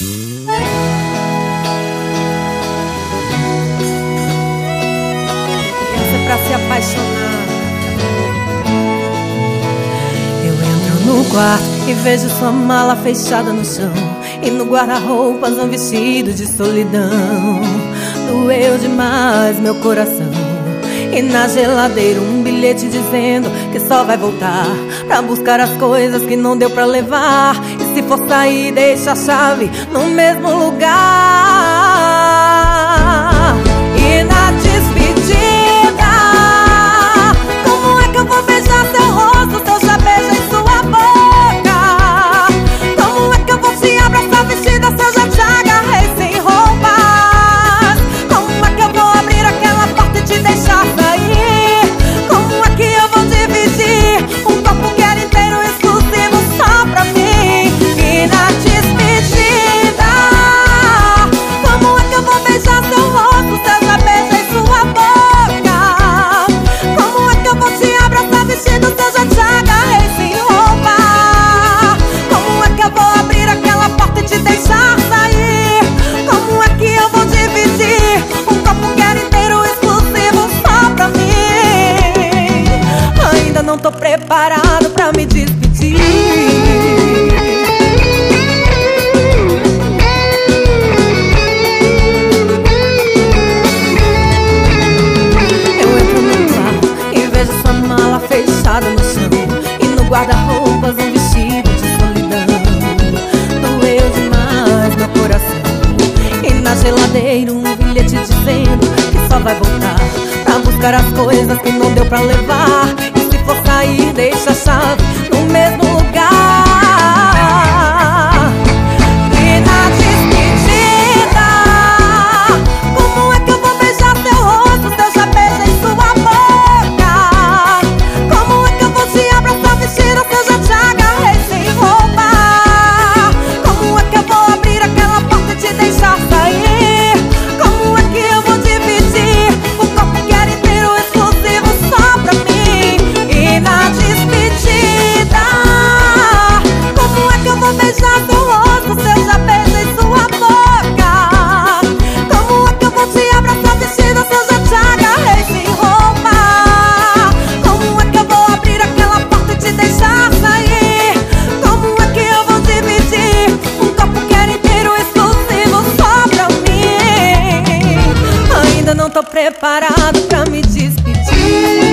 Essa é pra se apaixonar. Eu entro no quarto e vejo sua mala fechada no chão. E no guarda-roupas um vestido de solidão. Doeu demais meu coração. E na geladeira um bilhete dizendo que só vai voltar Pra buscar as coisas que não deu pra levar. E se for sair deixa a chave no mesmo lugar guarda-roupas um vestido de solidão. Doeu demais meu coração. E na geladeira um bilhete dizendo que só vai voltar. Pra buscar as coisas que não deu pra levar preparado pra me despedir.